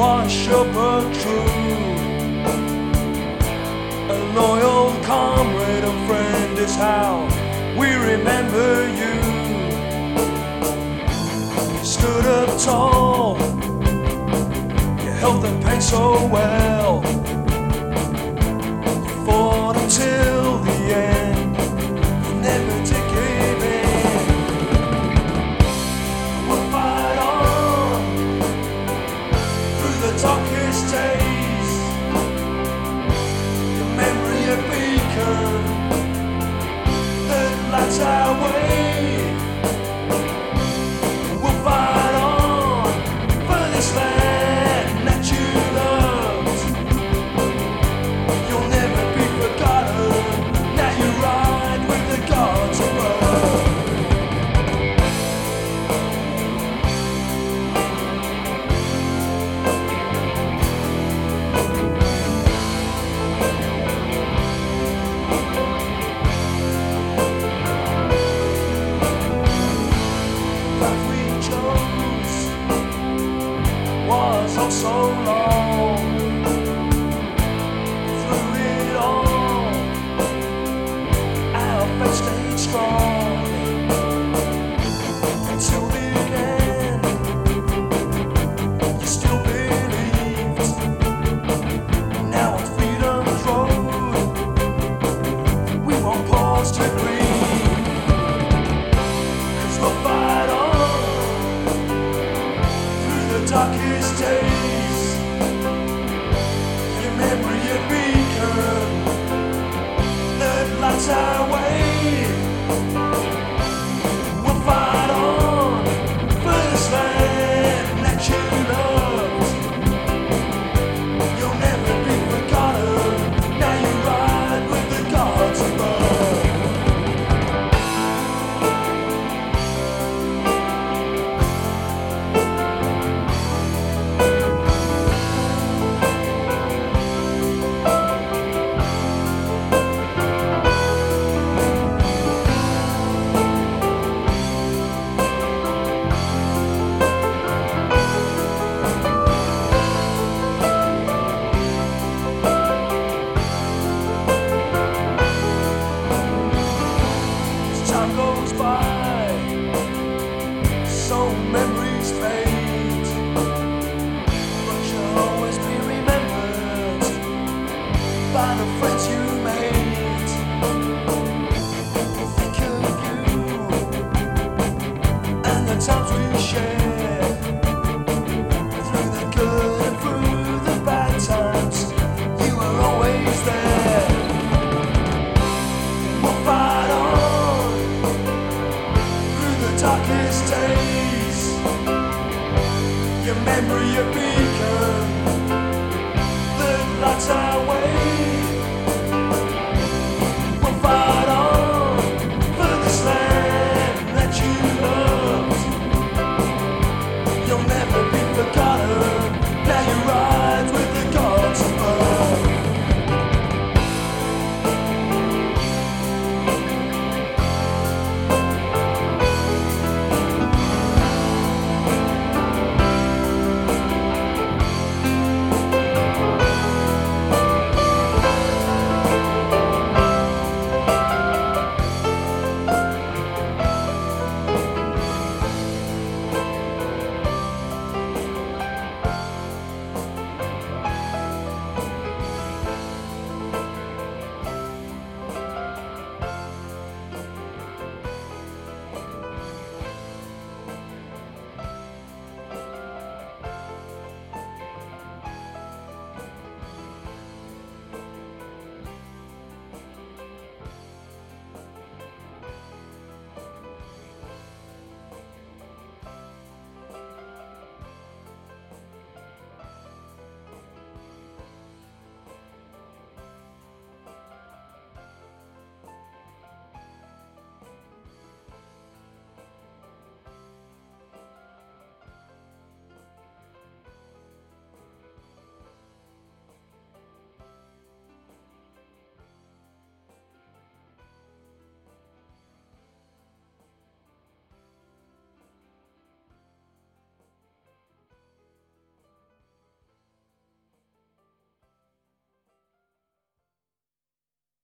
worshiper true. A loyal comrade, a friend is how we remember you. You stood up tall, you held the pen so well. talk is taken. was so long. Through it all, strong the end. You still believed. Now on freedom's road, we won't pause to breathe. side.